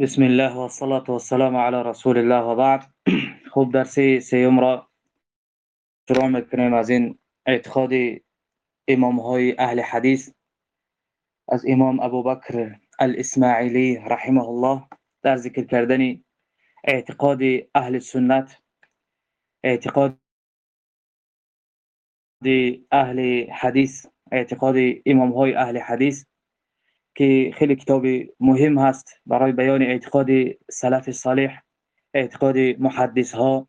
بسم الله و الصلاة و السلام على رسول الله و بعد خوب درسی سیوم شروع میکنیم از اعتقاد امام های أهل حدیث. از امام ابو بکر الاسماعیلی رحمه الله در ذکر کردن اعتقاد أهل سنت اعتقاد أهل حدیث اعتقاد امام های أهل حدیث. که خیلی کتاب مهم هست برای بیان اعتقاد سلف صالح اعتقاد محدث ها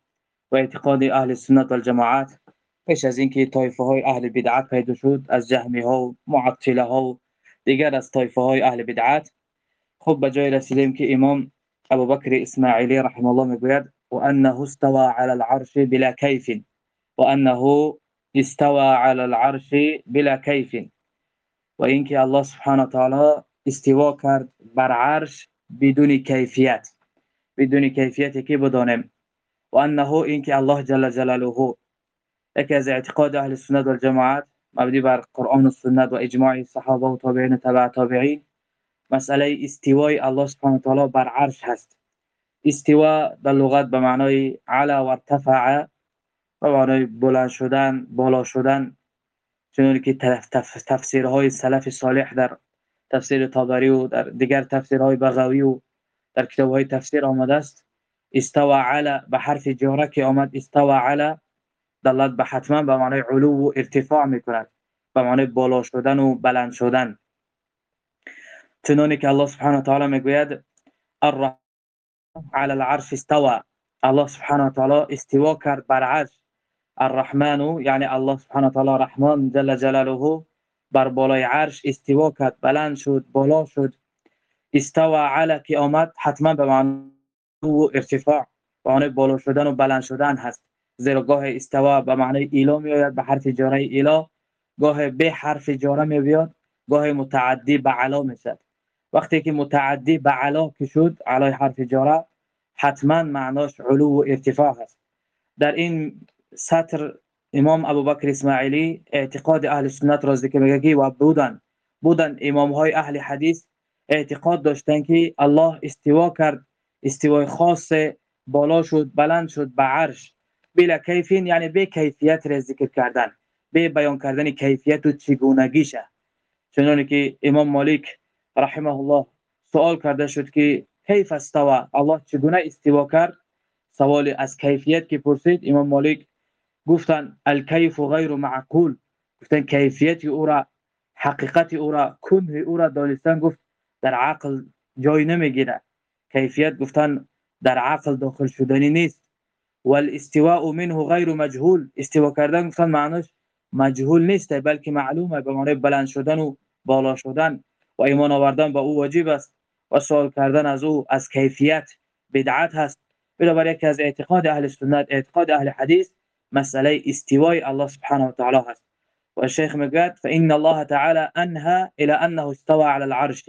و اعتقاد أهل سنت و الجماعت پیش از اینکه طایفه های أهل بدعت پیدا شد از جهمی ها و معطله ها و دیگر از طایفه های أهل بدعت خب به جای رسیدیم که امام ابو بکر اسماعیلی رحمه الله میگوید و انه استوى على العرش بلا كيف و انه استوى على العرش بلا كيف و اینکه الله سبحانه تعالی استوا کرد بر عرش بدون کیفیت بدون کیفیتی که بدانیم و انه اینکه الله جل جلاله یکی از اعتقاد اهل سنت و الجماعت مبنی بر قرآن و سنت و اجماع صحابه و تابعین و تبع تابعین مسئله استوای الله سبحانه تعالی بر عرش هست. استوا در لغت به معنای علا و ارتفع به معنای بلند شدن بالا شدن چون که تفسیرهای سلف صالح در تفسیر طبری و در دیگر تفسیرهای بغوی و در کتابهای تفسیر آمده است. استوى على به حرف جاره که آمد استوى على دلالت به حتما به معنای علو و ارتفاع می‌کند. به معنای بالا شدن و بلند شدن. چنانی که الله سبحانه و تعالی می‌گوید الرحمن على العرش استوى. الله سبحانه و تعالی استوا کرد بر عرش. الرحمن یعنی الله سبحانه و تعالی رحمان جل جلاله بر بالای عرش استوا کرد بلند شد بالا شد استوا علی که حتما به معنی ارتفاع معنی بالا شدن و بلند شدن هست زیرا گاه استوا به معنی ایلا می آید به حرف جاره ایلا گاه به حرف جاره می بیاد گاه متعدی به علا می شد وقتی که متعدی به علا که شد علای حرف جاره حتما معناش علو و ارتفاع هست در این سطر امام ابو بکر اسماعیلی اعتقاد اهل سنت را ذکر میگه و بودن بودن امام های اهل حدیث اعتقاد داشتن که الله استوا کرد استوای خاص بالا شد بلند شد به عرش بلا کیفین یعنی به کیفیت را ذکر کردن به بیان کردن کیفیت و چگونگیشه چنانه که امام مالک رحمه الله سوال کرده شد که کیف استوا؟ الله چگونه استوا کرد؟ سوال از کیفیت که پرسید امام مالک گفتن الکیف غیر معقول. گفتن کیفیت او را حقیقت او را کنه او را دانستن گفت در عقل جای نمی‌گیره. کیفیت گفتن در عقل داخل شدنی نیست. والاستواء منه غیر مجهول. استوا کردن گفتن معنیش مجهول نیست بلکه معلومه به معنی بلند شدن و بالا شدن. و ایمان آوردن به او واجب است و سوال کردن از او از کیفیت بدعت هست. بنابراین یکی از اعتقاد اهل سنت اعتقاد اهل حدیث مسئله استوای الله سبحانه و تعالی هست و الشيخ میگوید فإن الله تعالی أنهى إلى أنه استوى على العرش.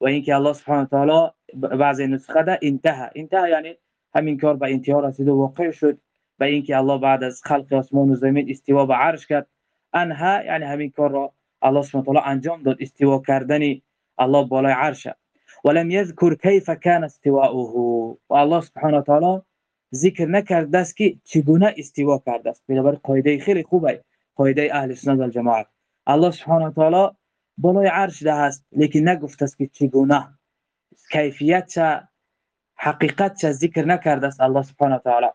و اینکه الله سبحانه و تعالی بعضی نسخه ده انتهى. انتهى یعنی همین کار به انتها رسید و واقع شد. به اینکه الله بعد از خلق آسمان و زمین استوا به عرش کرد. انها یعنی همین کار را الله سبحانه و تعالی انجام داد. استوا کردن الله بالای عرش ولم يذكر كيف كان استواؤه. و الله سبحانه و تعالی ذکر نکرده است که چگونه استوا کرده است. بنابراین قاعده خیلی خوبه. قاعده اهل سنت و جماعت الله سبحانه و تعالی بالای عرش ده است لیکن نگفته است که چگونه. کیفیت چه حقیقت چه ذکر نکرده است الله سبحانه و تعالی.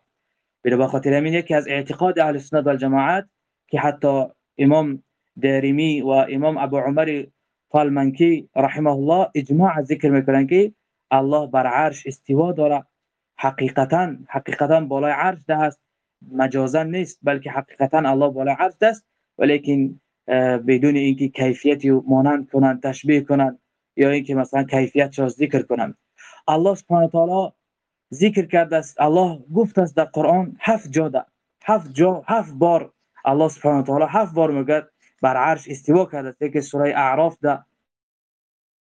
به خاطر همین یکی از اعتقاد اهل سنت و جماعت که حتی امام دارمی و امام ابو عمر طالمنکی رحمه الله اجماع ذکر می‌کنن که الله بر عرش استوا داره. حقیقتا حقیقتا بالای عرش ده است. مجازا نیست بلکه حقیقتا الله بالای عرش است. ولیکن بدون اینکه کیفیتی مانند کنند تشبیه کنند یا اینکه مثلا کیفیت را ذکر کنند. الله سبحانه تعالی ذکر کرده است الله گفت است در قرآن هفت جا ده. هفت جا هفت بار الله سبحانه تعالی هفت بار میگه بر عرش استوا کرده است. یک سوره اعراف ده.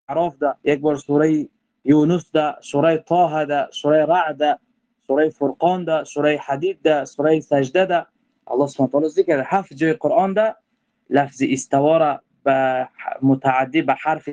اعراف ده. یک بار سوره یونس ده سوره طه ده سوره رعد ده سوره فرقان ده سوره حدید ده سوره سجده ده الله سبحانه و تعالی ذکر هفت جای قرآن ده لفظ استوا را به متعدی به حرف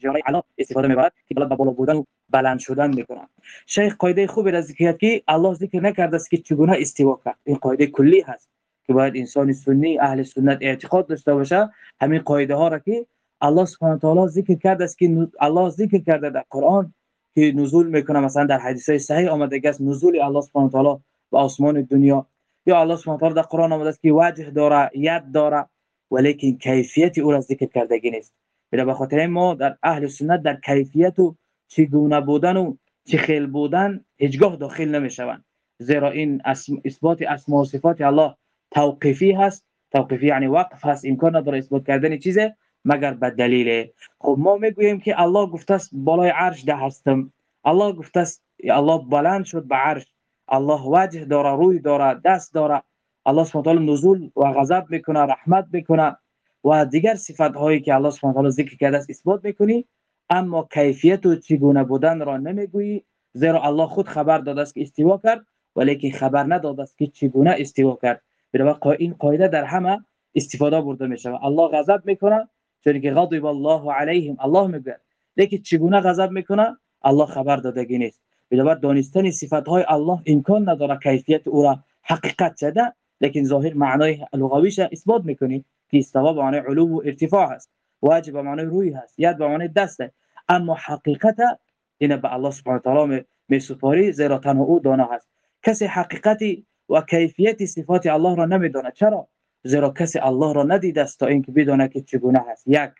جاری علا استفاده می‌برد که بالا بالا بودن و بلند شدن می‌کنن. شیخ قاعده خوبی را ذکر که الله ذکر نکرده است که چگونه استوا کرد. این قاعده کلی هست که باید انسان سنی اهل سنت اعتقاد داشته باشه. همین قاعده ها را که الله سبحانه تعالی ذکر کرده است که الله ذکر کرده در قرآن که نزول می‌کنه. مثلا در حدیث های صحیح آمده است نزول الله سبحانه و تعالی به آسمان دنیا. یا الله سبحانه تعالی در قرآن آمده است که وجه داره ید داره ولیکن کیفیت او ذکر کردگی نیست. به خاطر ما در اهل سنت در کیفیت و چگونه بودن و چه خیل بودن هیچگاه داخل نمی‌شوند. زیرا این اثبات اسماء و صفات الله توقیفی هست. توقیفی یعنی وقف هست. امکان نداره اثبات کردن چیزه. مگر به دلیل خب ما می‌گوییم که الله گفته است بالای عرش ده هستم. الله گفته است الله بلند شد به عرش. الله وجه داره روی داره دست داره. الله سبحانه نزول و غضب می‌کنه رحمت می‌کنه و دیگر صفت هایی که الله سبحانه و ذکر کرده است اثبات می‌کنی. اما کیفیت و چگونه بودن را نمی‌گویی زیرا الله خود خبر داده است که استوا کرد ولی خبر نداده است که چگونه استوا کرد. به این قاعده در همه استفاده برده می شود الله غضب می‌کنه چون که غضب الله علیهم. الله میگه لیکن چگونه غضب می‌کنه؟ الله خبر دادگی نیست. بنابر دانستن صفات های الله امکان نداره کیفیت او را حقیقت شده لیکن ظاهر معنای لغویش اثبات می‌کنی که استوا به معنی علو و ارتفاع هست. واجب به معنی روی هست ید به معنی دست. اما حقیقت این به الله سبحانه تعالی می سپاری زیرا تنها او دانه هست. کسی حقیقتی و کیفیت صفات الله را نمی‌دونه چرا؟ زیرا کسی الله را ندیده است تا اینکه بدونه که چگونه هست یک.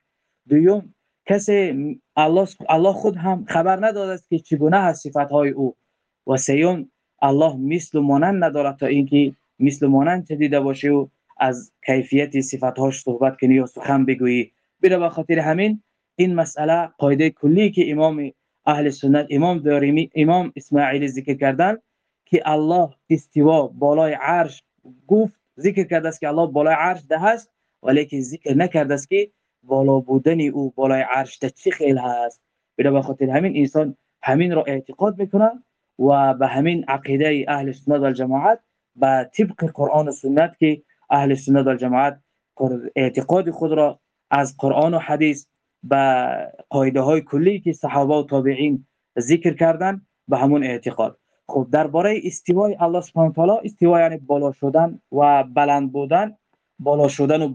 دوم کسی الله خود هم خبر نداده است که چگونه هست صفات های او. و سیوم الله مثل مانند ندارد تا اینکه مثل مانند دیده باشه و از کیفیت صفات هاش صحبت کنی و سخن بگویی. بنا به خاطر همین این مسئله قاعده کلی که امام اهل سنت امام داریمی امام اسماعیل ذکر کردن که الله استوا بالای عرش گفت ذکر کرده است که الله بالای عرش ده ولی ذکر نکرده است که بالا بودن او بالای عرش ده چه خیل هست. به خاطر همین انسان همین را اعتقاد می‌کنه و به همین عقیده اهل سنت و الجماعت به طبق قرآن و سنت که اهل سنت و جماعت اعتقاد خود را از قرآن و حدیث به قاعده های کلی که صحابه و تابعین ذکر کردن به همون اعتقاد. خب درباره استوای الله سبحانه و تعالی استوا یعنی بالا شدن و بلند بودن بالا شدن و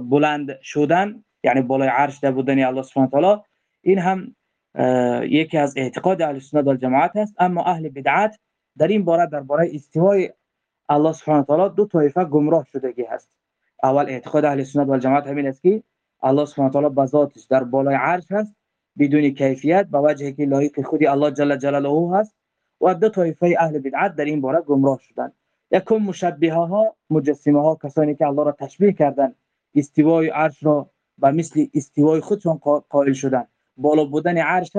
بلند شدن یعنی بالای عرش ده بودن الله سبحانه و تعالی. این هم یکی از اعتقاد اهل سنت و جماعت است اما اهل بدعت در این باره درباره استوای الله سبحانه و تعالی دو طایفه گمراه شدگی هست. اول اعتقاد اهل سنت و جماعت همین است که الله سبحانه و تعالی به ذاتش در بالای عرش هست بدون کیفیت با وجهی که لایق خودی الله جل جلاله هست. و دو طایفه اهل بدعت در این باره گمراه شدند. یکم مشبهه ها مجسمه ها کسانی که الله را تشبیه کردند استوای عرش را به مثل استوای خودشان قائل شدند. بالا بودن عرش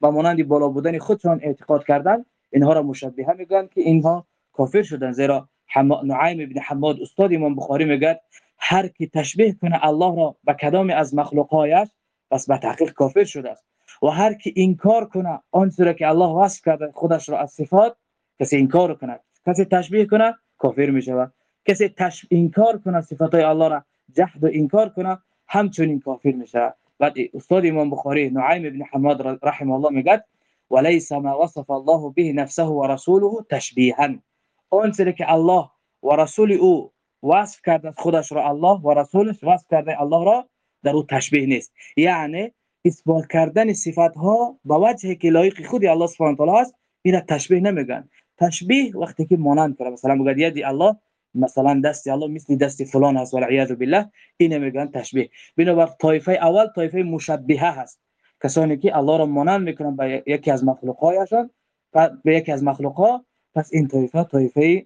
و مانند بالا بودن خودشان اعتقاد کردند. اینها را مشبهه میگن که اینها کافر شدن زیرا نعیم ابن حماد استاد امام بخاری میگه هر کی تشبیه کنه الله را به کدام از مخلوقایش پس به تحقیق کافر شده است. و هر کی انکار کنه آنچه که الله وصف کرده خودش را از صفات کسی انکار کنه کسی تشبیه کنه کافر میشه کسی تش انکار کنه صفات الله را جحد و انکار کنه همچنین کافر میشه بعد استاد امام بخاری نعیم ابن حماد رحمه الله میگه وليس ما وصف الله به نفسه ورسوله تشبيها اون که الله و رسول او وصف کرده خودش را الله و رسولش وصف کرده الله را در او تشبیه نیست. یعنی اثبات کردن صفات ها با وجه که لایق خودی الله سبحانه و تعالی است این تشبیه نمیگن. تشبیه وقتی که مانند کنه. مثلا بگید یدی الله مثلا دست الله مثل دست فلان است والعیاذ بالله. این میگن تشبیه. بنابر طایفه اول طایفه مشبهه هست. کسانی که الله را مانند می‌کنن به یکی از مخلوقایشان به یکی از مخلوقها پس این طایفه طایفه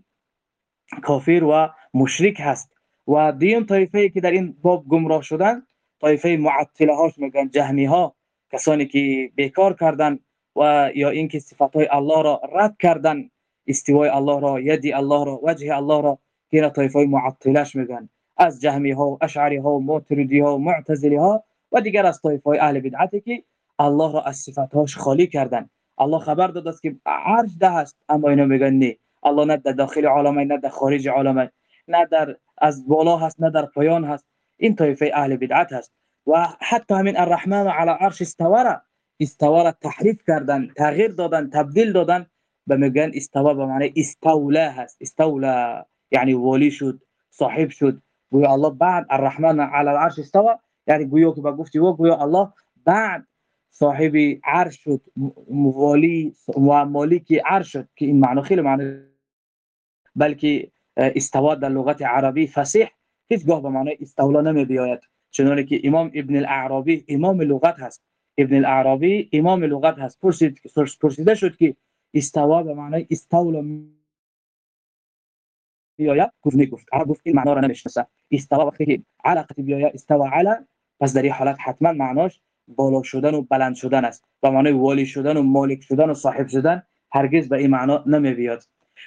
کافر و مشرک هست. و دیم طایفه که در این باب گمراه شدن طایفه معطله هاش میگن جهمی ها کسانی که بیکار کردن و یا اینکه صفات های الله را رد کردن استوای الله را یدی الله را وجه الله را که طایفه معطلش میگن. از جهمی ها اشعری ها و معتردی ها معتزلی ها و دیگر از طایفه های اهل بدعتی که الله را از صفاتهاش خالی کردن. الله خبر داده است که عرش ده است اما اینا میگن نه. الله نه در داخل عالم نه در خارج عالم نه در از بالا هست نه در پایان هست. این طایفه أهل بدعت هست و حتی همین الرحمن علی عرش استواره استواره تحریف کردن تغییر دادن تبدیل دادن. به میگن استوا به معنی استولا هست. استولا یعنی ولی شد صاحب شد. گویا الله بعد الرحمن علی العرش استوا یعنی گویا که گفتی و گویا الله بعد صاحب عرش شد موالی و مالک عرش شد. که این معنی خیلی معنی بلکه استوا در لغت عربی فصیح. هیچگاه به معنی استولا نمی بیاید چنانه که امام ابن الاعرابی امام لغت هست. ابن الاعرابی امام لغت هست. پرسید پرسیده شد که استوا به معنی استولا بیاید گفت نگفت عرب گفت این معنا را نمی‌شناسه. استوا وقتی که علقه بیاید استوا علی پس در این حالت حتما معناش بالا شدن و بلند شدن است. به معنی والی شدن و مالک شدن و صاحب شدن هرگز به این معنا نمی بیاد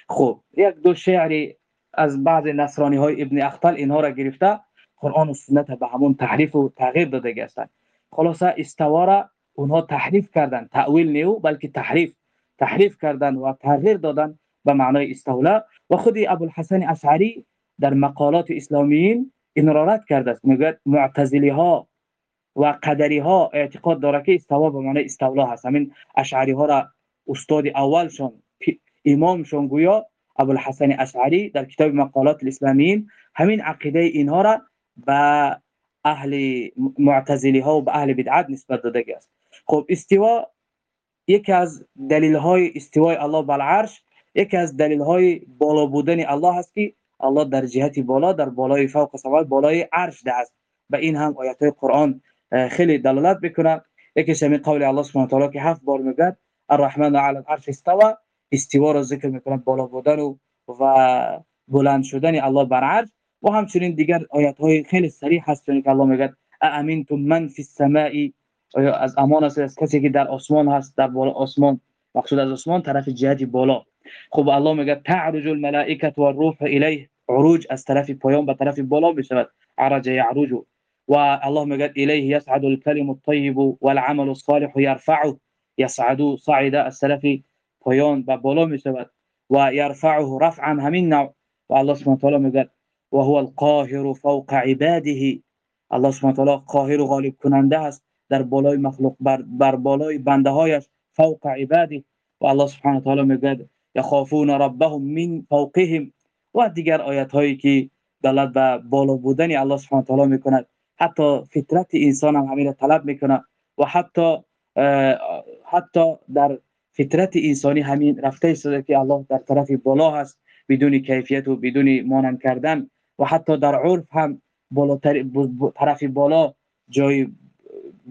خب یک دو شعری از بعض نصرانی های ابن اختل اینها را گرفته قرآن و سنت به همون تحریف و تغییر داده گستند خلاصه استوا را اونها تحریف کردن تعویل نیو بلکه تحریف. تحریف کردن و تغییر دادن به معنای استولا. و خود ابوالحسن اشعری در مقالات اسلامیین این را رد کرده است. میگه معتزلی ها و قدری ها اعتقاد داره که استوا به معنای استولا هست. همین اشعری ها را استاد اولشون امامشون گویا ابوالحسن اشعری در کتاب مقالات الاسلامیین همین عقیده اینها را به أهل معتزلی ها و به أهل بدعت نسبت داده است خب استوا یکی از دلیل های استوای الله بر عرش یکی از دلیل های بالا بودن الله هست که الله در جهت بالا در بالای فوق سماوات بالای عرش ده است. به این هم آیات قرآن خیلی دلالت میکنه. یکیش همین قول الله سبحانه و تعالی که هفت بار میگه الرحمن علی العرش استوا استوا را ذکر می‌کنه بالا بودن و و بلند شدن الله بر عرش. و همچنین دیگر آیات های خیلی صریح هست که الله میگه امنتم من فی السماء از امان است کسی که در آسمان هست در بالا آسمان مقصود از آسمان طرف جهت بالا. خب الله میگه تعرج الملائکه والروح الیه عروج از طرف پایان به طرف بالا بشود عرج یعرج و الله میگه الیه یصعد الكلم الطيب والعمل الصالح يرفعه يصعد صعد از پایان به بالا می‌شود و يرفعه رفعا همین نوع و الله سبحانه و تعالی میگه و هو القاهر فوق عباده. الله سبحانه و تعالی قاهر و غالب کننده است در بالای مخلوق بر, بر بالای بنده هایش فوق عباده. و الله سبحانه و تعالی میگه یخافون ربهم من فوقهم. و دیگر آیات هایی که دلالت به بالا بودن الله سبحانه و تعالی می‌کند. حتی فطرت انسان هم همین طلب می‌کنه و حتی حتی در فطرت انسانی همین رفته است که الله در طرف بالا هست بدون کیفیت و بدون مانند کردن. و حتی در عرف هم بالاتر طرف بالا جای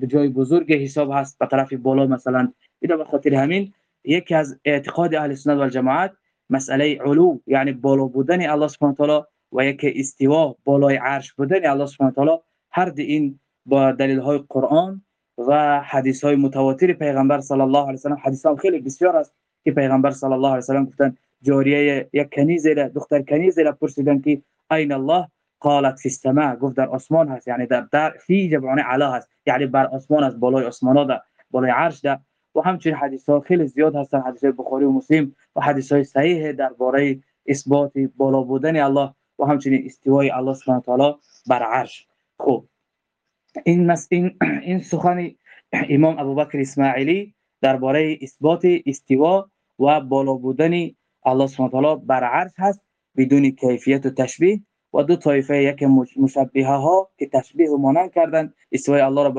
جای بزرگ حساب هست به طرف بالا مثلا. اینا به خاطر همین یکی از اعتقاد اهل سنت و جماعت مسئله علو یعنی بالا بودن الله سبحانه و تعالی و یک استوا بالای عرش بودن الله سبحانه و تعالی هر این با دلیل های قرآن و حدیث های متواتر پیغمبر صلی الله علیه و سلم حدیث ها خیلی بسیار است که پیغمبر صلی الله علیه و سلم گفتن جاریه یک کنیز دختر کنیز را پرسیدن که این الله؟ قالت فی السماء گفت در آسمان هست. یعنی در در فی جبران علا هست. یعنی بر آسمان است بالای آسمان ده بالای عرش ده و همچنین حدیث ها خیلی زیاد هستن حدیث بخاری و مسلم و حدیث های صحیح درباره اثبات بالا بودن الله و همچنین استوای الله سبحانه و تعالی بر عرش. خب این مس این, این سخن امام ابوبکر اسماعیلی درباره اثبات استوا و بالا بودن الله سبحانه و بر عرش هست بدون کیفیت و تشبیه و دو طایفه یک مشبهه ها که تشبیه و مانند کردن استوای الله را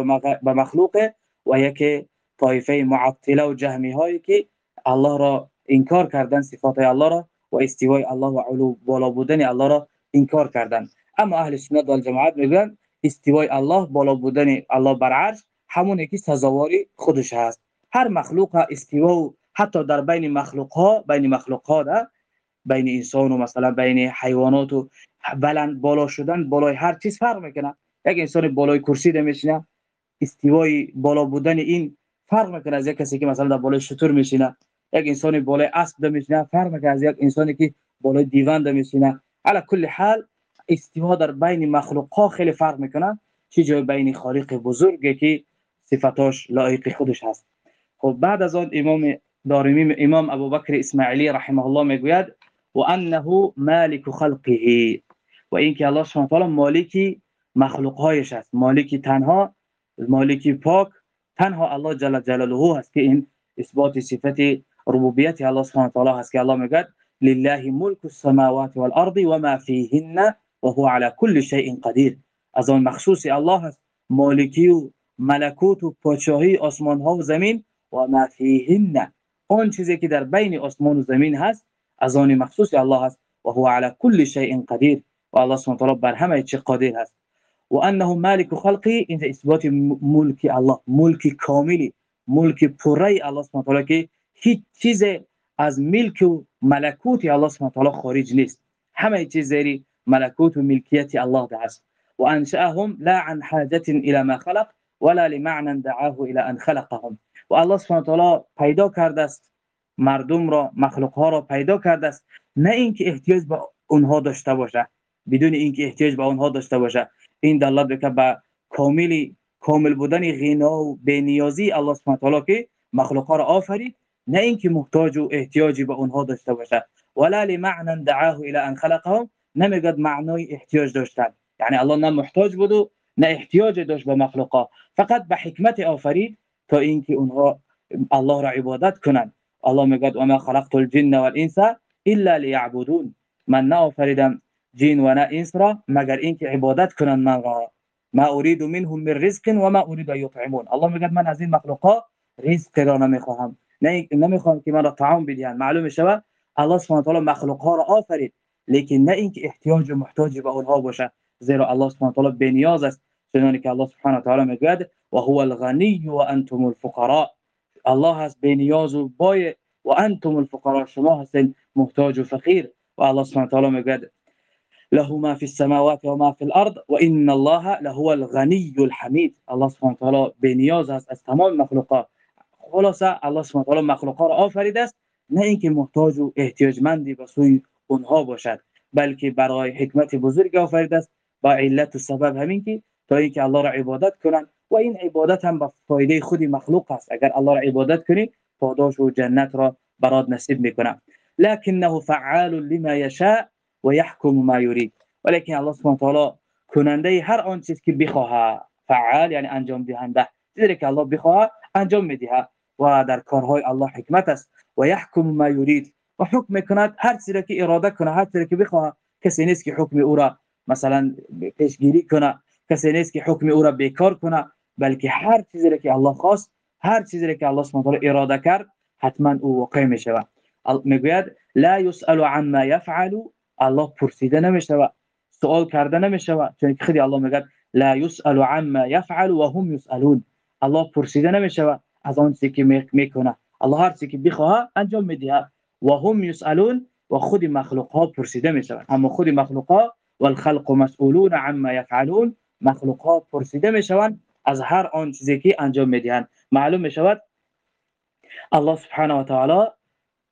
به مخلوق و یک طایفه معطله و جهمی هایی که الله را انکار کردن صفات الله را و استوای الله و علو بالا بودن الله را انکار کردن اما اهل سنت و جماعت میگن استوای الله بالا بودن الله بر عرش همون که سزاواری خودش هست. هر مخلوق استوا و حتی در بین مخلوق ها بین مخلوق ها ده بین انسان و مثلا بین حیوانات و بلند بالا شدن بالای هر چیز فرق می‌کنه. یک انسان بالای کرسی ده میشینه استوای بالا بودن این فرق می‌کنه از یک کسی که مثلا در بالای شطور میشینه. یک انسان بالای اسب ده میشینه فرق می‌کنه از یک انسانی که بالای دیوان ده میشینه علی کل حال استوا در بین مخلوق ها خیلی فرق می‌کنه. چه جای بین خالق بزرگی که صفاتاش لایق خودش هست. خب بعد از آن امام دارمی امام ابوبکر اسماعیلی رحمه الله می‌گوید و انه مالک خلقه. و اینکه الله سبحانه و تعالی مالکی مخلوق هایش است مالکی تنها مالکی پاک تنها الله جل جلاله هست که این اثبات صفت ربوبیت الله سبحانه و تعالی هست که الله میگه لله ملک السماوات والارض وما فيهن وهو على كل شيء قدير. از آن مخصوص الله هست مالکی و ملکوت و پادشاهی آسمان ها و زمین و ما فیهن. اون چیزی که در بین آسمان و زمین هست از آن مخصوص الله هست و هو على كل شيء قدیر. و الله سبحانه وتعالى بر همه چی قادر هست و انه مالک خلقی این اثبات ملک الله ملک کاملی ملک پره الله سبحانه وتعالى که هیچ چیز از ملک و ملکوت الله سبحانه وتعالى خارج نیست. همه چیز زیر ملکوت و ملکیت الله ده است و انشأهم لا عن حاجة إلى ما خلق ولا لمعنى دعاه إلى أن خلقهم. و الله سبحانه وتعالى پیدا کرده است. مردم را مخلوق ها را پیدا کرده است. نه اینکه احتیاج به اونها داشته باشه. بدون اینکه احتیاج به اونها داشته باشه. این دلالت میکنه به کاملی کامل بودن غنا و بنیازی الله سبحانه تعالی که مخلوق ها را آفرید. نه اینکه محتاج و احتیاجی به اونها داشته باشه. ولا لمعنى دعاه إلى أن خلقهم. نمیگد معنای احتیاج داشتن. یعنی الله نه محتاج بود و نه احتیاج داشت به مخلوقات فقط به حکمت آفرید تا اینکه اونها الله را عبادت کنند. الله میگه و ما خلقت الجن والانس الا ليعبدون. من نآفریدم جن و نه انس را مگر اینکه عبادت کنند من را. ما اريد منهم من رزق و اريد يطعمون. الله میگه من از این مخلوقات رزق را نمی‌خواهم. نه نمی‌خوام که من را طعام بدهند. معلوم شود الله سبحانه و تعالی مخلوق را آفرید. لیکن نه اینکه احتیاج و محتاج به اونها باشه زیرا الله سبحانه و تعالی بنیاز است چنانکه که الله سبحانه و تعالی میگه و هو الغنی و أنتم الفقراء. الله هست بنیاز و بای و أنتم الفقراء شما هستین محتاج و فقیر. و الله سبحانه و تعالی میگه له ما في السماوات وما في الأرض وان الله لهو الغني الحميد الله سبحانه و تعالی بنیاز است از تمام مخلوقات. خلاصه الله سبحانه و تعالی مخلوقات را آفریده است نه اینکه محتاج و احتیاجمندی به سوی اونها باشد بلکه برای حکمت بزرگ آفریده است. با علت و سبب همین که تا اینکه الله را عبادت کنند و این عبادت هم به فایده خود مخلوق است. اگر الله را عبادت کنی پاداش و جنت را برات نصیب می‌کنه لكنه فعال لما و يحكم ما يريد ولكن الله سبحانه وتعالى کننده هر آن چیز که بخواه فعال یعنی انجام دهنده چیزی که الله بخواه انجام میده و در کارهای الله حکمت است. و يحكم ما يريد و حکم می‌کند هر چیزی که اراده کنه هر چیزی که کسی نیست که حکم او را مثلا پیشگیری کنه کسی نیست که حکم او را بیکار کنه بلکه هر چیزی که الله خواست هر چیزی که الله سبحانه اراده کرد حتما او واقع می شود می‌گوید لا يسأل عما يفعل الله پرسیده نمی‌شود سوال کرده نمی‌شود. چون که خودی الله میگه لا يسأل عما يفعل وهم يسألون الله پرسیده نمی‌شود از آن چیزی که می‌کنه الله هر چیزی که بخواه انجام میده و هم يسألون و خود مخلوق ها پرسیده می‌شود اما خود مخلوق ها والخلق مسئولون عما يفعلون مخلوق ها پرسیده می‌شوند از هر آن چیزی که انجام می‌دهند. معلوم می‌شود الله سبحانه و تعالی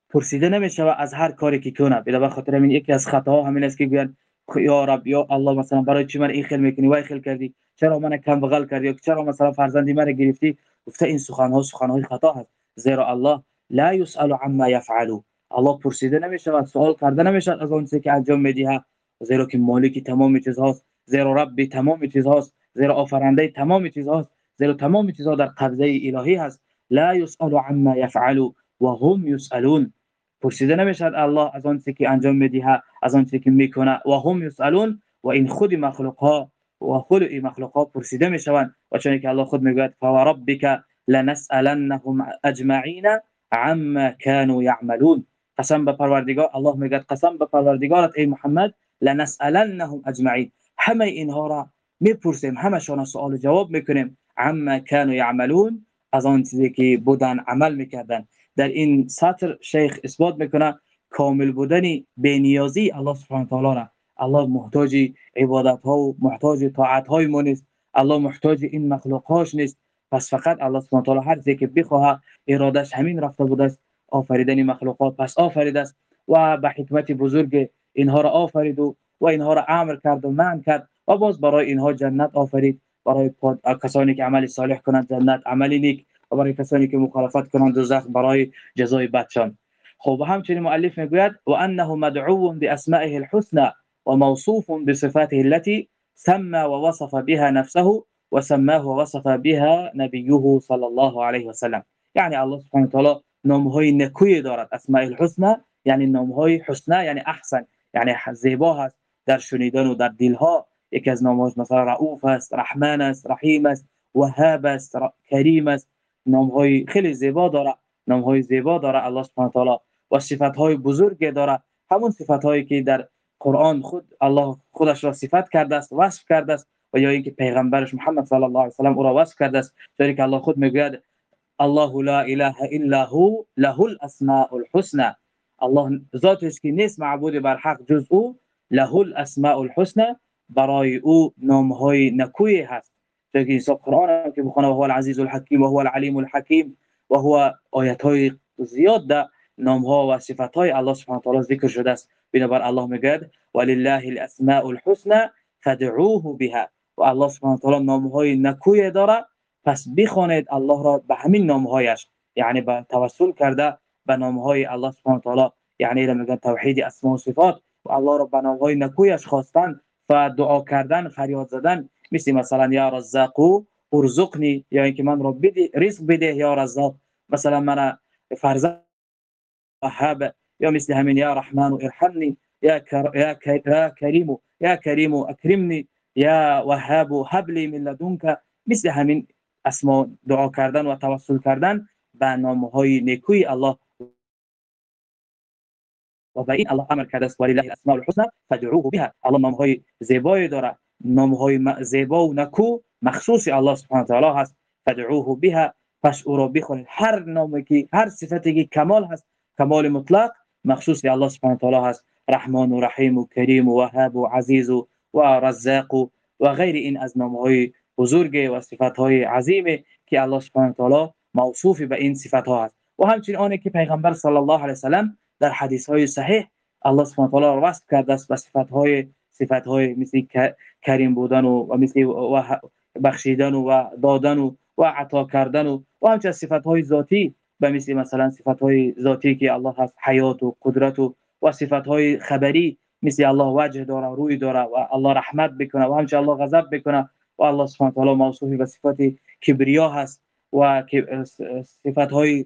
پرسیده نمی‌شود از هر کاری که کنه به خاطر همین یکی از خطاها همین است که گویند یا رب یا الله مثلا برای چی من این خیل می‌کنی؟ وای خیل کردی؟ چرا من کم بغل کردی؟ چرا مثلا فرزندی من گرفتی؟ گفته این سخن ها سخن های خطا هست. زیرا الله لا يسأل عما يفعل الله پرسیده نمی‌شود سوال کرده نمی‌شود از چیزی که انجام می‌دهه زیرا که مالک تمام چیزهاست زیرا رب تمام چیزهاست زیرا آفرنده تمام چیزهاست زیرا تمام چیزها در قبضه الهی هست. لا يسأل عما يفعل وهم يسألون پرسیده نمی‌شد الله از آن که انجام میده از آن که می‌کنه. و هم يسألون و این خود مخلوق و خود این مخلوق پرسیده می‌شوند. و چون که الله خود می‌گوید فوربك لنسألنهم اجمعین عما كانوا يعملون. قسم به پروردگار الله میگه قسم به پروردگارت ای محمد لنسالنهم اجمعین. همه اینها را می‌پرسیم همشان سوال جواب می‌کنیم. عما كانوا يعملون از آن چیزی که بودن عمل می‌کردن. در این سطر شیخ اثبات می‌کنه کامل بودن بنیازی الله سبحانه تعالی را. الله محتاج عبادت ها و محتاج طاعت های ما نیست. الله محتاج این مخلوقاش نیست. پس فقط الله سبحانه تعالی هر چیزی که بخواه ارادش همین رفته بوده است. آفریدن مخلوقات پس آفرید است و به حکمت بزرگ اینها را آفرید و و اینها را امر کرد و منع کرد و باز برای اینها جنت آفرید. برای کسانی که عمل صالح کنند جنت عملی نیک و برای کسانی که مخالفت کنند دوزخ برای جزای بدشان. خب همچنین مؤلف می‌گوید و انه مدعو باسمائه الحسنى وموصوف بصفاته التي سمى ووصف بها نفسه وسماه ووصف بها نبيه صلى الله عليه وسلم يعني الله سبحانه وتعالى نامهای نکوی دارد. اسماء الحسنى یعنی نامهای حسنى یعنی احسن یعنی زیبا هست در شنیدن و در دلها. یکی از نامهاش مثلا رؤوف است رحمان است رحیم است وهاب است کریم است. نامهای خیلی زیبا داره نامهای زیبا داره الله سبحانه تعالی. و صفات بزرگ داره. همون صفات که در قرآن خود الله خودش را صفت کرده است وصف کرده است. و یا اینکه پیغمبرش محمد صلی الله علیه و سلم او را وصف کرده است. طوری که الله خود می‌گوید الله لا اله الا هو له الاسماء الحسنى الله است که نیست معبود بر حق جز أو له الاسماء الحسنى برای أو نامهای نکوی هست که حساب قرآن که بخونه و هو العزیز الحکیم و هو العلیم الحکیم و هو آیت های زیاد ده نام ها و صفات های الله سبحانه و تعالی ذکر شده است بنابر الله میگه ولله الاسماء الحسنى فدعوه بها و الله سبحانه و تعالی نام های نکوی داره پس بخوانید الله را به همین نام هایش یعنی به توسل کرده به نام های الله سبحانه و تعالی. یعنی میگن توحید اسماء و صفات و الله را به نام های نکویش خواستن و دعا کردن فریاد زدن. مثل مثلا یا رزاق ارزقنی یا اینکه من را بده رزق بده یا رزاق. مثلا من فرزند وهاب یا مثل همین یا رحمان ارحمنی یا یا کریم یا کریم اکرمنی یا وهاب هب لي من لدنك مثل همین اسما دعا کردن و توسل کردن به نام های نیکوی الله. و به این الله امر کرده است. ولله الاسماء الحسنى فدعوه بها. الله نام های زیبایی داره. نام های زیبا و نکو مخصوص الله سبحانه و تعالی هست. فدعوه بها. پس او را بخونید هر نامی که هر صفتی که کمال هست کمال مطلق مخصوص الله سبحانه و تعالی هست. رحمان و رحیم و کریم و وهاب و عزیز و, رزاق و غیر این از نام های بزرگ و صفات های عظیمه که الله سبحانه و تعالی موصوف به این صفات ها هست و همچنین آنی که پیغمبر صلی الله علیه و سلم در حدیث های صحیح الله سبحانه و تعالی را وصف کرده است به صفات های صفات های مثل کریم بودن و, و مثل بخشیدن و دادن و, و عطا کردن و, و همچنین صفات های ذاتی به مثل مثلا صفات های ذاتی که الله هست حیات و قدرت و, و های خبری مثل الله وجه داره روی داره و الله رحمت بکنه و همچنین الله غضب بکنه. و الله سبحانه و تعالی موصوف به صفات کبریا هست و صفات های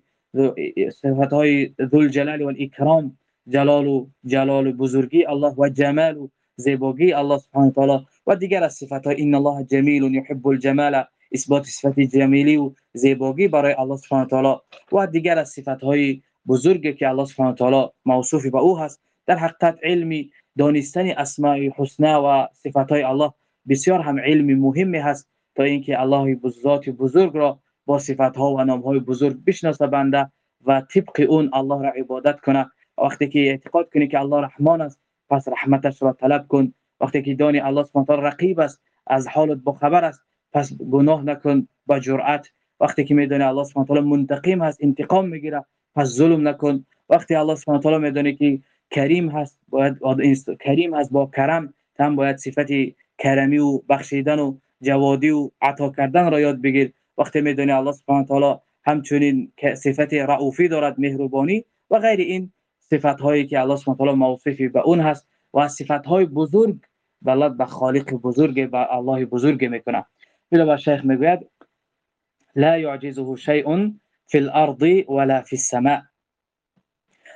صفات های ذو الجلال والاکرام جلال و جلال بزرگی الله و جمال و زیباگی الله سبحانه و تعالی و دیگر از صفات های ان الله جمیل یحب الجمال اثبات صفت جمیلی و زیباگی برای الله سبحانه و تعالی و دیگر از صفات های بزرگی که الله سبحانه و تعالی موصوف به او هست. در حقیقت علمی دانستن اسماء الحسنا و صفات الله بسیار هم علم مهمی هست تا اینکه الله ذات بزرگ را با صفات ها و نام های بزرگ بشناسه بنده و طبق اون الله را عبادت کنه. وقتی که اعتقاد کنی که الله رحمان است پس رحمتش را طلب کن. وقتی که دانی الله سبحانه رقیب است از حالت با خبر است پس گناه نکن با جرأت. وقتی که می‌دونی الله سبحانه تعالی منتقم هست انتقام می‌گیره پس ظلم نکن. وقتی الله سبحانه تعالی می‌دونی که کریم هست باید کریم هست با کرم هم باید صفت کرمی و بخشیدن و جوادی و عطا کردن را یاد بگیر. وقتی می‌دونی الله سبحانه تعالی همچنین صفت رعوفی دارد مهربانی و غیر این صفت هایی که الله سبحانه تعالی موصوفی به اون هست و صفت های بزرگ بلد به خالق بزرگ به الله بزرگ می‌کنه. بلا شیخ می‌گوید لا يعجزه شيء في الارض ولا في السماء.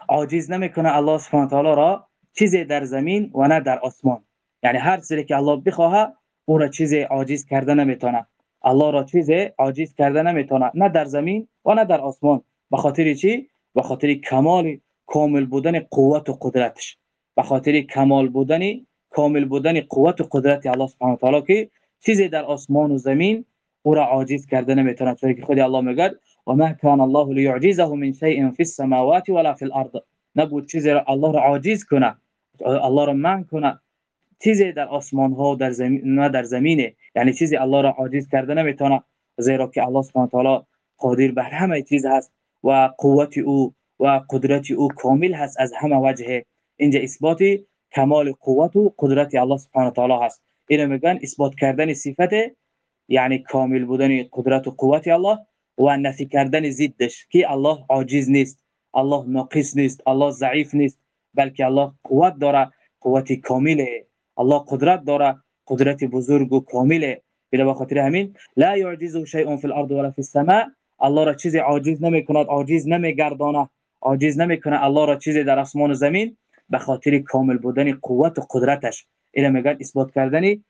عاجز نمی‌کنه الله سبحانه تعالی را چیزی در زمین و نه در آسمان. یعنی هر چیزی که الله بخواه او را چیزی عاجز کرده نمی‌تونه. الله را چیزی عاجز کرده نمی‌تونه. نه در زمین و نه در آسمان. به خاطر چی؟ به خاطر کمال کامل بودن قوت و قدرتش. به خاطر کمال بودن کامل بودن قوت و قدرت الله سبحانه و تعالی که چیزی در آسمان و زمین او را عاجز کرده نمی‌تونه. چون که خود الله میگه و ما کان الله لیعجزه من شیء فی السماوات ولا فی الارض. نبود چیزی را الله را عاجز کنه الله را من کنه. چیزی در آسمان ها در زمین نه در زمینه. یعنی چیزی الله را عاجز کرده نمی‌تونه زیرا که الله سبحانه و تعالی قادر بر همه چیز هست و قوت او و قدرت او کامل هست از همه وجه. اینجا اثبات کمال قوت و قدرت الله سبحانه و تعالی هست. اینو میگن اثبات کردن صفت یعنی کامل بودن قدرت و قوت الله و نفی کردن ضدش که الله عاجز نیست الله ناقص نیست الله ضعیف نیست بلکه الله قوت داره قوت کامله. الله قدرت داره قدرت بزرگ و کامله. بلا بخاطر همین لا يعجزه شيء في الأرض ولا في السماء. الله را چیزی عاجز نمیکند عاجز نمیگردانه عاجز نمیکنه الله را چیزی در آسمان و زمین به خاطر کامل بودن قوت و قدرتش. اینا میگن اثبات کردنی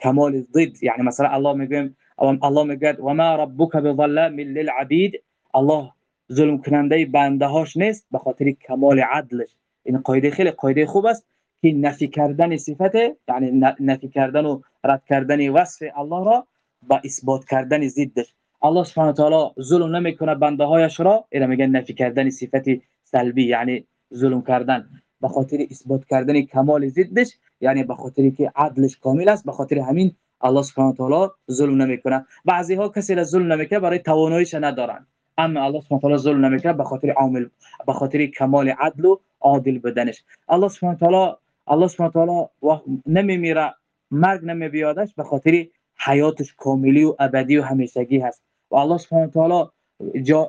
کمال ضد. یعنی مثلا الله میگه الله میگه و ما ربک بظلام للعبید. الله ظلم کننده بنده هاش نیست به خاطر کمال عدلش. این قاعدة خیلی قاعدة خوب است. که نفی کردن صفت یعنی نفی کردن و رد کردن وصف الله را با اثبات کردن ضدش. الله سبحانه تعالی ظلم نمی‌کنه بنده هایش را اینا میگن نفی کردن صفت سلبی یعنی ظلم کردن. به خاطر اثبات کردن کمال ضدش یعنی به خاطر که عدلش کامل است به خاطر همین الله سبحانه تعالی ظلم نمی‌کنه بعضی ها کسی را ظلم نمی‌کنه برای تواناییش ندارن. اما الله سبحانه تعالی ظلم نمی‌کنه به خاطر عامل به خاطر کمال عدل و عادل بدنش. الله سبحانه تعالی الله سبحانه تعالی نمیمیره مرگ نمیبیادش به خاطر حیاتش کاملی و ابدی و همیشگی هست. و الله سبحانه تعالی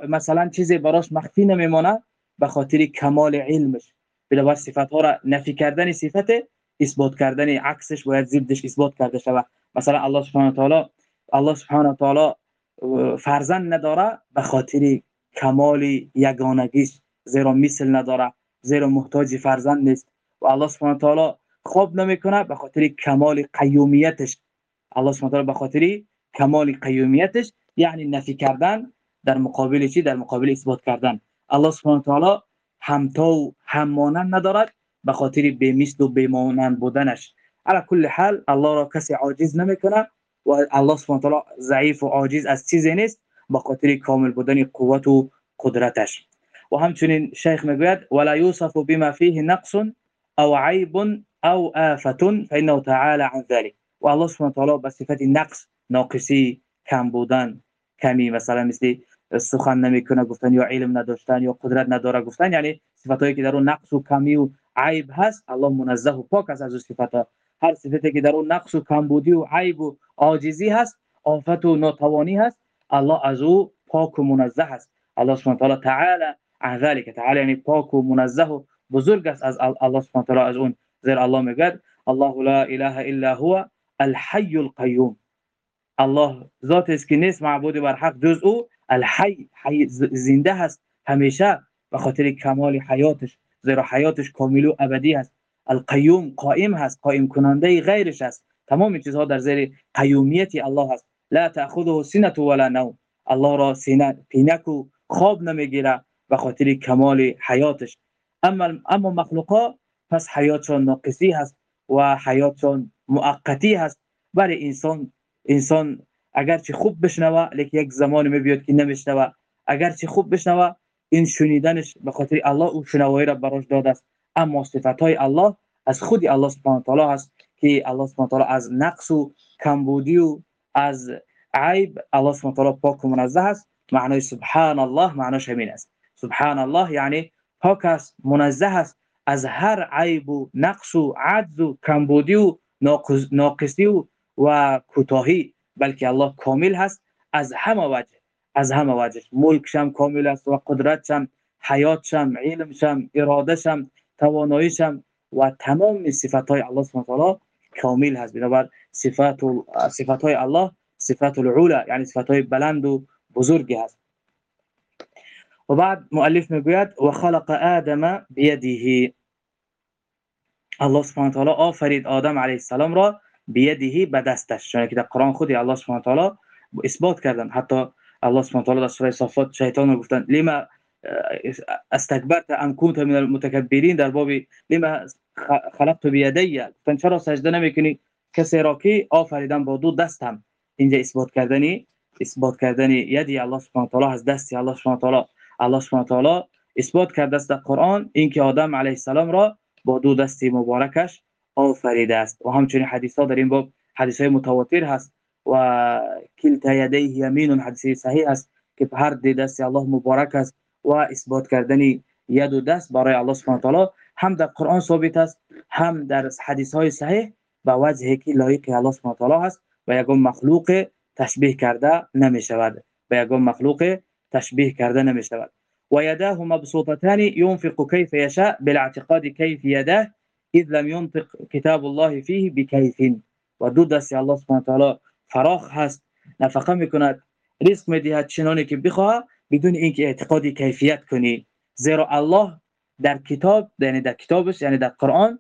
مثلا چیزی براش مخفی نمیمونه به خاطر کمال علمش. بنابر صفت ها را نفی کردن صفت اثبات کردن عکسش باید ضدش اثبات کرده شود. مثلا الله سبحانه تعالی الله سبحانه تعالی فرزند نداره به خاطر کمال یگانگیش زیرا مثل نداره زیرا محتاج فرزند نیست. و الله سبحانه تعالی خواب نمی‌کنه به خاطر کمال قیومیتش. الله سبحانه تعالی به خاطر کمال قیومیتش یعنی نفی کردن در مقابل چی؟ در مقابل اثبات کردن. الله سبحانه تعالی همتا و همانند ندارد به خاطر بیمیست و بیمانند بودنش. على كل حال الله را کسی عاجز نمی‌کنه و الله سبحانه تعالی ضعیف و عاجز از چیزی نیست به خاطر کامل بودن قوت و قدرتش. و همچنین شیخ می‌گوید ولا یوصف بما فيه نقص او عیب او آفه فانه تعالى عن ذلك. و الله سبحانه تعالی به صفت نقص ناقصی کم بودن کمی مثلا مثل سخن نمی‌کنه گفتن یا علم نداشتن یا قدرت نداره گفتن یعنی صفاتایی که در اون نقص و کمی و عیب هست الله منزه و پاک از اون صفات هر صفتی که در اون نقص و کمبودی و عیب و عاجزی هست آفت و ناتوانی هست الله از او پاک و منزه است الله سبحانه و تعالی عن ذلك. تعالی یعنی پاک و منزه و بزرگ است از الله سبحانه تعالی از اون زیر الله میگه الله لا اله الا هو الحي القيوم الله ذات است که نیست معبود بر حق جز أو. الحی حی زنده هست همیشه. به خاطر کمال حیاتش زیرا حیاتش کامل و ابدی هست. القیوم قائم هست قائم کننده غیرش است. تمام چیزها در زیر قیومیت الله هست. لا تأخذه سنة ولا نوم. الله را سینه پینک و خواب نمیگیره. به خاطر کمال حیاتش. اما اما مخلوقا پس حیاتشون ناقصی هست و حیاتشون مؤقتی هست. برای انسان انسان اگرچه خوب بشنوه لیکن یک زمانی میبیاد که نمیشنوه. اگرچه خوب بشنوه این شنیدنش به خاطر الله او شنوایی را براش داده است. اما صفات های الله از خود الله سبحانه تعالی هست که الله سبحانه تعالی از نقص و کمبودی و از عیب الله سبحانه تعالی پاک و منزه است معنای سبحان الله معناش همین است. سبحان الله یعنی پاک است منزه است. از هر عیب و نقص و عجز و کمبودی و ناقصی و و کوتاهی بلکه الله کامل هست. از همه وجه از همه وجه ملکش هم کامل است و قدرتش هم حیاتش هم علمش هم ارادش هم هم و تمام صفات های الله سبحانه و کامل هست. بنابر صفات صفات های الله صفات العلا یعنی صفات های بلند و بزرگی هست. و بعد مؤلف میگوید و خلق آدم بیده الله سبحانه و تعالی آفرید آدم علیه السلام را بیده به دستش چون که در قرآن خودی الله سبحانه و تعالی اثبات کردن. حتی الله سبحانه و تعالی در سوره صافات شیطان رو گفتن لما استكبرت ام كنت من المتكبرین در باب لما خلقت بيدي گفتن چرا سجده نمیکنی؟ کسی را که آفریدن با دو دستم. اینجا اثبات کردنی اثبات کردنی یدی الله سبحانه و تعالی از دستی الله سبحانه و تعالی الله سبحانه تعالی اثبات کرده است در قرآن اینکه آدم علیه السلام را با دو دستی مبارکش آفریده است. و همچنین حدیث ها در این باب حدیث های متواتر هست. و کلتا یدیه یمین حدیث صحیح است که هر دست الله مبارک است و اثبات کردن ید و دست برای الله سبحانه تعالی هم در قرآن ثابت است هم در حدیث های صحیح به وجهی که لایق الله سبحانه تعالی است و یگان مخلوق تشبیه کرده نمی شود و یگان مخلوق تشبیه کرده نمی شود و یده مبسوطتان ينفق كيف يشاء بالاعتقاد كيف يده اذ لم ينطق كتاب الله فيه بكيف و دو دست الله سبحانه تعالی فراخ هست نفقه می‌کند. ریسک می‌دهد چنانی که بخواه بدون اینکه اعتقادی کیفیت کنی. زیرا الله در کتاب یعنی در کتابش یعنی در قرآن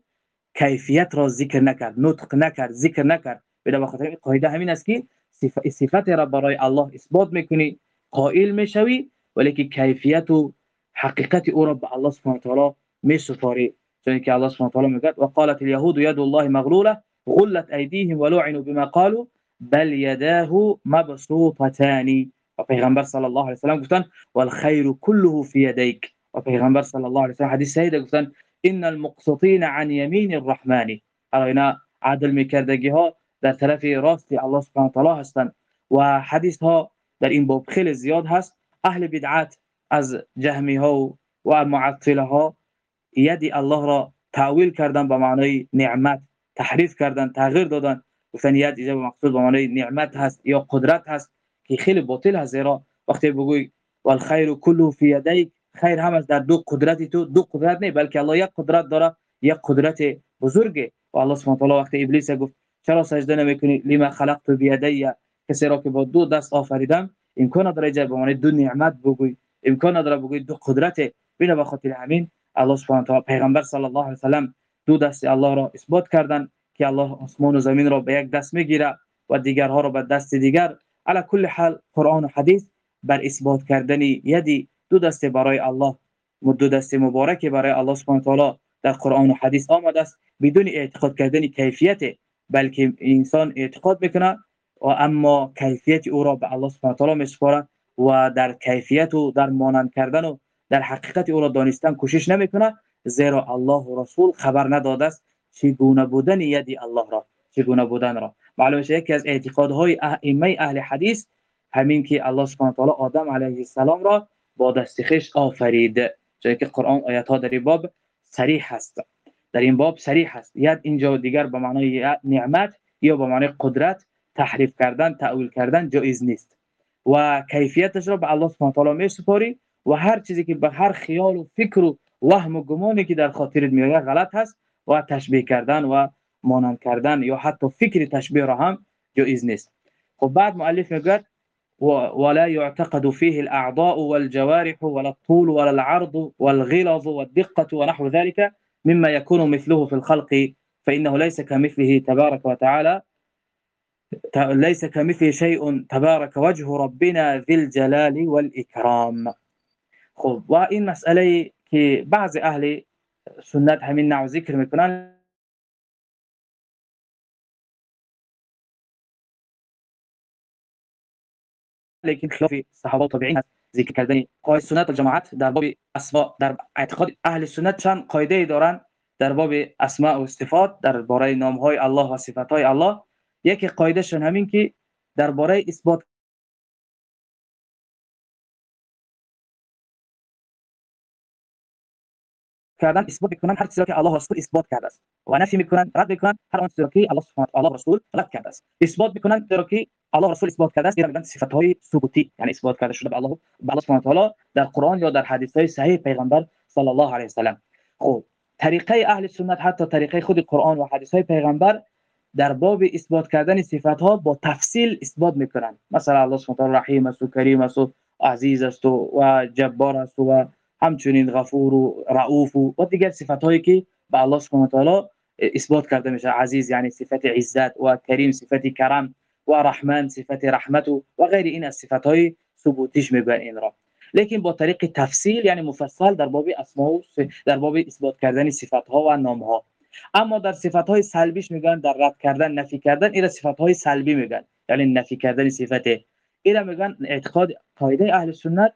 کیفیت را ذکر نکرد نطق نکرد ذکر نکرد. به خاطر قاعده همین است که صفت را برای الله اثبات می‌کنی. قائل میشوی ولی که کیفیت و حقیقت أو را به الله سبحانه و تعالی میسپاری چون که الله سبحانه و تعالی میگه وقالت اليهود يد الله مغلولة غلت أيديهم ولعنوا بما قالوا بل يداه مبسوطتان. و پیغمبر صلی الله علیه و سلم گفتن والخير كله في يديك. و پیغمبر صلی الله علیه و سلم حدیث صحیح گفتن إن المقسطين عن يمين الرحمن. اینا عدل میکردگی ها در طرف راست الله سبحانه و تعالی هستند و حدیث ها در این باب خیلی زیاد هست. اهل بدعت از جهمی ها و معطله ها یدی الله را تعویل کردن به معنای نعمت تحریف کردن تغییر دادن. گفتن ید اینجا مقصود به معنای نعمت هست یا قدرت هست که خیلی باطل هست. زیرا وقتی بگوی والخیر كله فی یدیک خیر هم از در دو قدرت تو دو قدرت نه بلکه الله یک قدرت داره یک قدرت بزرگه. و الله سبحانه و تعالی وقتی ابلیس گفت چرا سجده نمی‌کنی؟ لما خلقت بیدی کسی را که با دو دست آفریدم امکان نداره به معنی دو نعمت بگوی امکان نداره بگوی دو قدرت. بنا به خاطر همین الله سبحانه و پیغمبر صلی الله علیه و سلم دو دست الله را اثبات کردن که الله آسمان و زمین را به یک دست می‌گیره و دیگرها را به دست دیگر. علی کل حال قرآن و حدیث بر اثبات کردن یدی. دو دست برای الله دو دست مبارک برای الله سبحانه و در قرآن و حدیث آمده است بدون اعتقاد کردن کیفیت بلکه انسان اعتقاد می‌کنه اما کیفیت او را به الله سبحانه و تعالی میسپاره و در کیفیت و در مانند کردن و در حقیقت او را دانستن کوشش نمی‌کنه زیرا الله و رسول خبر نداده است چگونه بودن یدی الله را چگونه بودن را. معلومه یکی از اعتقادهای ائمه اهل حدیث همین که الله سبحانه و تعالی آدم علیه السلام را با دست خش آفرید. جایی که قرآن آیات ها در این باب صریح هست در این باب صریح هست ید اینجا دیگر به معنای نعمت یا به معنای قدرت تحریف کردن تأویل کردن جایز نیست. و کیفیتش را به الله سبحانه تعالی میسپاری و هر چیزی که به هر خیال و فکر و وهم و گمانی که در خاطرت میآید غلط هست و تشبیه کردن و مانند کردن یا حتی فکر تشبیه را هم جایز نیست. خب بعد مؤلف میگه ولا يعتقد فيه الأعضاء والجوارح ولا الطول ولا العرض والغلظ والدقة ونحو ذلك مما يكون مثله في الخلق فإنه ليس كمثله تبارك وتعالى. ليس كمثله شيء تبارك وجه ربنا ذي الجلال والإكرام. خب و این مسئله که بعض أهل سنت همین نوع ذکر میکنن لیکن خلاف صحابة تابعین ذکر کردن قاعدة سنت و جماعت در باب أسماء در اعتقاد أهل سنت چند قاعدة دارن در أسماء و صفات در باره نام الله و الله. یکی قاعده شون همین که درباره اثبات کردن اثبات می‌کنن هر چیزی که الله رسول اثبات کرده است و نفی می‌کنن رد می‌کنن هر آن چیزی که الله سبحانه الله رسول رد کرده است. اثبات می‌کنن چیزی که الله رسول اثبات کرده است اینا صفات های ثبوتی یعنی اثبات کرده شده به الله به الله سبحانه تعالی در قرآن یا در حدیث های صحیح پیغمبر صلی الله علیه و سلم. خب طریقه اهل سنت حتی طریقه خود قرآن و حدیث های پیغمبر در باب اثبات کردن صفات ها با تفصیل اثبات می‌کنن. مثلا الله سبحانه رحیم است و کریم است و عزیز است و جبار است و همچنین غفور و رؤوف و, دیگر صفات هایی که به الله سبحانه تعالی اثبات کرده میشه. عزیز یعنی صفت عزت و کریم صفت کرم و رحمان صفت رحمت و, غیر این از صفات های ثبوتیش میگن این را. لیکن با طریق تفصیل یعنی مفصل در باب اسماء در باب اثبات کردن صفات ها و نام ها اما در صفات های سلبیش میگن در رد کردن نفی کردن این صفات های سلبی میگن. یعنی نفی کردن صفت. اینا میگن اعتقاد قاعده اهل سنت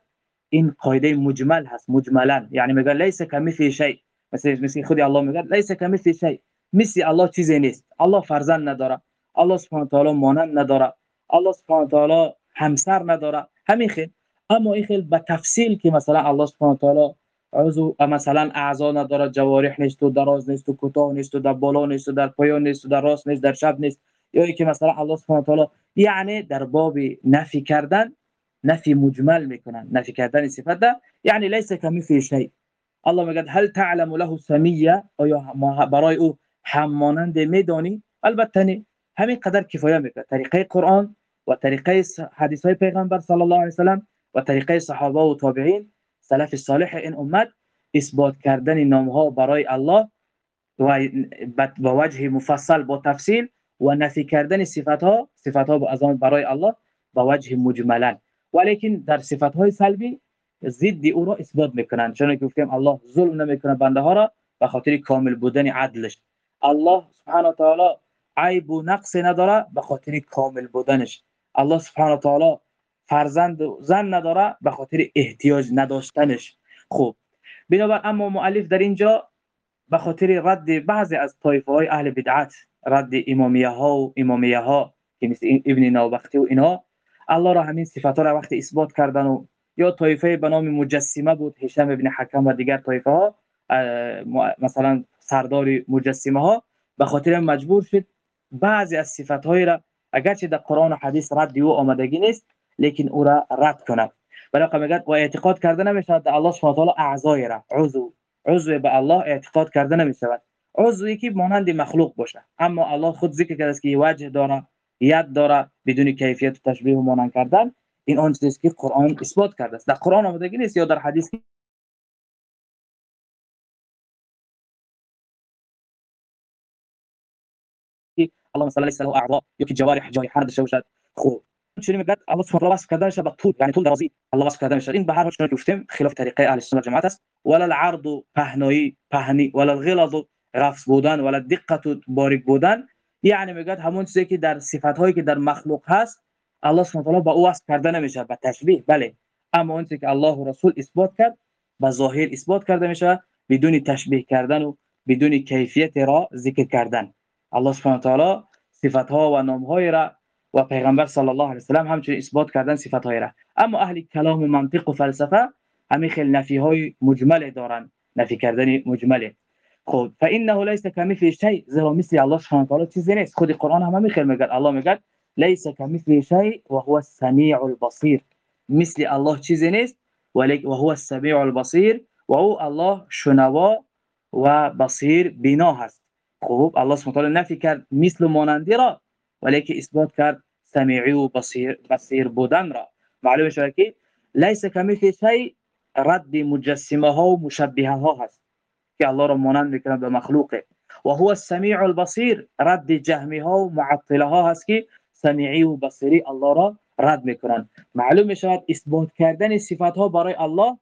این قاعده مجمل هست مجملا. یعنی میگه لیس کمثل شیء مثل مثل خودی الله میگه لیس کمثل شیء مثل الله چیزی نیست. الله فرزند نداره. الله سبحانه تعالی مانند نداره. الله سبحانه تعالی همسر نداره. همین خیل. اما این خیل به تفصیل که مثلا الله سبحانه تعالی عضو مثلا اعضا نداره جوارح نیست و دراز نیست و کوتاه نیست و در بالا نیست و در پایان نیست و در راست نیست در شب نیست. یا که مثلا الله سبحانه تعالی یعنی در باب نفی کردن نفی مجمل می‌کنن. نفی کردن صفت ده یعنی لیس کمثل شیء الله میگه هل تعلم له سمیه آیا برای او همانند میدانی؟ البته نه. همین قدر کفایه می‌کنه طریقه قرآن و طریقه حدیث های پیغمبر صلی الله علیه وسلم و طریقه صحابه و تابعین سلف صالح این امت اثبات کردن نام ها برای الله و با وجه مفصل با تفصیل و نفی کردن صفات ها صفات ها برای الله با وجه مجملا ولیکن در صفات های سلبی ضد او را اثبات می‌کنند چون که گفتیم الله ظلم نمی‌کنه بنده ها را به خاطر کامل بودن عدلش. الله سبحانه و تعالی عیب و نقص نداره به خاطر کامل بودنش. الله سبحانه و تعالی فرزند و زن نداره به خاطر احتیاج نداشتنش. خوب بنابر اما مؤلف در اینجا به خاطر رد بعضی از طایفه های اهل بدعت رد امامیه ها و امامیه ها که مثل ابن نوبختی و اینا الله را همین صفات را وقتی اثبات کردن و یا طایفه به نام مجسمه بود هشام ابن حکم و دیگر طایفه ها مثلا سردار مجسمه ها به خاطر مجبور شد بعضی از صفات های را اگرچه در قرآن و حدیث رد او آمدگی نیست لیکن او را رد کند. برای میگه و اعتقاد کرده نمیشه در الله سبحانه و تعالی اعضای را عضو عضو به الله اعتقاد کرده نمیشه عضوی که مانند مخلوق باشه. اما الله خود ذکر کرده است که وجه داره ید داره بدون کیفیت تشبیه و مانند کردن. این آن چیزی که قرآن اثبات کرده است. در قرآن آمدگی نیست یا در حدیث الله مثلا ليس له اعضاء يمكن جوارح جارحه داشته باشد خوب چون میگه الله سبحانه واسه کردنش به طول یعنی طول درازی. الله واسه کردنش. این به هر حال گفتیم خلاف طریقه اهل سنت جماعت است. ولا العرض پهنایی پهنی ولا الغلظ رفس بودن ولا دقت باریک بودن. یعنی میگه همون چیزی که در صفات هایی که در مخلوق هست الله سبحانه و تعالی با او وصف کرده نمیشه به تشبیه. بله. اما اون که الله و رسول اثبات کرد به ظاهر اثبات کرده میشه بدون تشبیه کردن و بدون کیفیت را ذکر کردن. الله سبحانه و تعالی صفات ها و نام های را و پیغمبر صلی الله علیه و سلم همچنین اثبات کردن صفات های را اما أهل کلام و منطق و فلسفه همین خیلی نفی های مجمل دارن. نفی کردن مجمل. خب فإنه ليس كمثل شيء زیرا مثل الله سبحانه و تعالی چیزی نیست. خود قرآن هم همین خیلی میگه. الله میگه ليس كمثل شيء وهو السميع البصير مثل الله چیزی نیست وهو السميع البصير و أو الله شنوا و بصیر بینا هست. خوب الله سبحانه و نفی کرد مثل مانندی را ولی که اثبات کرد بصیر بودن را معلوم شده که لیس کمثل شی رد مجسمه ها و مشبهه ها هست. که الله را مانند میکنه به مخلوق و هو السمیع البصیر رد جهمی ها و معطله ها هست که سمیعی و بصیری الله را رد میکنن. معلوم شود اثبات کردن صفات ها برای الله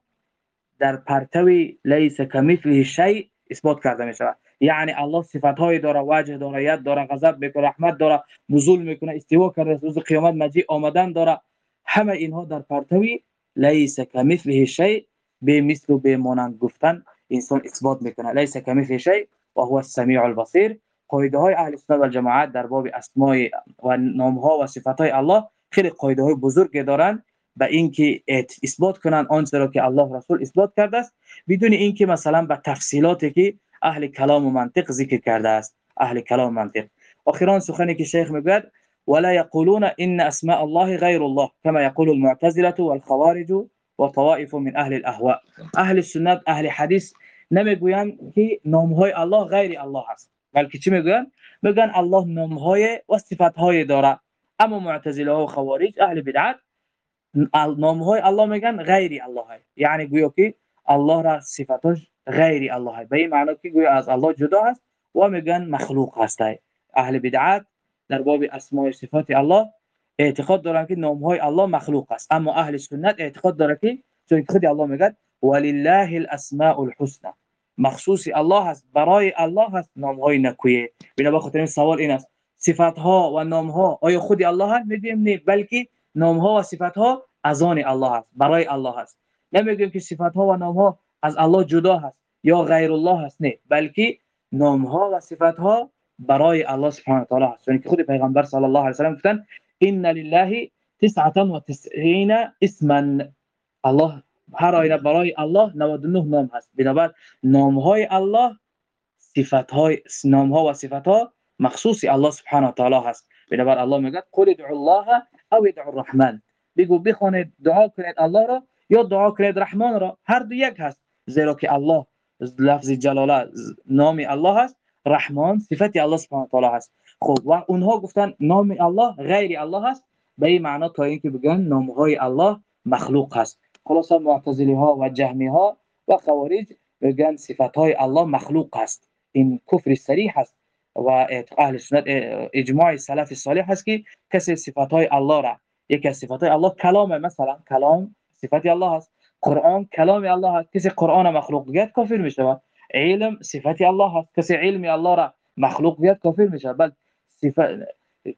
در پرتوی لیس کمثل شی اثبات کرده می شود یعنی الله صفات های داره وجه داره ید داره غضب می‌کنه رحمت داره نزول می‌کنه استوا کرده روز قیامت مجی آمدن داره. همه اینها در پرتوی لیس کمثله شیء به مثل و به مانند گفتن انسان اثبات می‌کنه. لیس کمثله شیء و هو السمیع البصیر. قاعده های اهل سنت و جماعت در باب اسماء و نام ها و صفات های الله خیلی قاعده های بزرگی دارند به اینکه اثبات کنند آنچه را که الله رسول اثبات کرده است. بدون اینکه مثلا به تفصیلاتی که أهل کلام و منطق ذکر کرده است. أهل کلام و منطق اخیرا سخنی که شیخ میگوید ولا يقولون إن أسماء الله غير الله كما يقول المعتزلة والخوارج وطوائف من أهل الأهواء. أهل السنت أهل حدیث نمیگویند که نام های الله غیر الله است. بلکه چی میگویند؟ میگن الله نام های و صفات های داره. اما معتزله و خوارج أهل بدعت نام های الله میگن غیر الله. یعنی گویا که الله را صفاتش غیر الله. به این معنی که گویا از الله جدا است و میگن مخلوق هست. أهل بدعت در باب اسماء و صفات الله اعتقاد دارن که نام های الله مخلوق است. اما أهل سنت اعتقاد داره که چون خود الله میگه ولله الاسماء الحسنى. مخصوص الله است برای الله هست نام های نکویه. بنا خاطر این سوال این است. صفات ها و نام ها آیا خود الله هست؟ میگیم نه بلکه نام ها و صفات ها از آن الله هست. برای الله هست. نمیگیم که صفات ها و نام ها از الله جدا هست یا غیر الله هست نه. بلکه نام ها و صفات ها برای الله سبحانه و هست. چون که خود پیغمبر صلی الله علیه و سلم گفتن ان لله 99 اسما الله هر آینه برای الله 99 نام هست. بنابر نام های الله صفات های نام ها و صفات ها مخصوص الله سبحانه و تعالی هست. بنابر الله میگه قل ادعوا الله او ادعوا الرحمن. بگو بخونید دعا کنید الله را یا دعا کنید رحمان را. هر دو یک هست. زیرا که الله لفظ جلاله نام الله هست رحمان صفت الله سبحانه تعالی هست. خب و اونها گفتن نام الله غیر الله هست. به این معنا تا اینکه بگن نام های الله مخلوق هست. خلاصا معتزلی ها و جهمی ها و خوارج بگن صفات های الله مخلوق هست. این کفر سریح هست. و أهل سنت اجماع سلف صالح هست که کسی صفات های الله را یکی از صفات های الله کلام مثلا کلام صفت الله هست. قرآن کلام الله هست کسی قرآن مخلوق بگید کافر میشه علم صفت الله هست کسی علم الله را مخلوق بگید کافر میشه بل صفت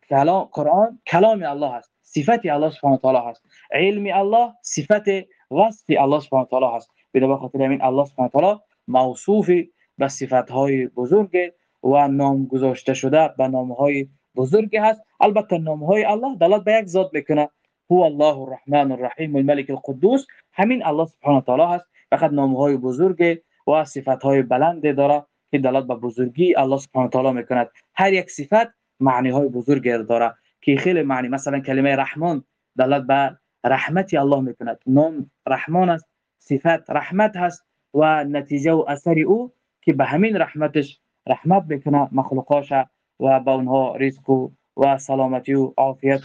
کلام قرآن کلام الله هست صفت الله سبحانه تعالی هست علم الله صفت وصف الله سبحانه تعالی هست به خاطر همین الله سبحانه تعالی موصوف به صفت های بزرگ و نام گذاشته شده به نام های بزرگی هست البته نام های الله دلالت به یک ذات می‌کنه هو الله الرحمن الرحیم الملك القدوس. همین الله سبحانه و تعالی هست. فقط نام های بزرگ و صفت های بلند داره که دلالت به بزرگی الله سبحانه و تعالی میکند. هر یک صفت معنی های بزرگی داره که خیلی معنی مثلا کلمه رحمان دلالت به رحمت الله میکند. نام رحمان است صفت رحمت هست و نتیجه و اثر أو که به همین رحمتش رحمت بکنه مخلوقاش و با اونها رزق و, سلامتی و عافیت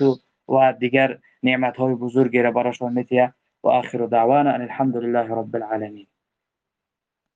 و دیگر نعمت های بزرگی را براشان میتیه و آخر دعوانا أن الحمد لله رب العالمین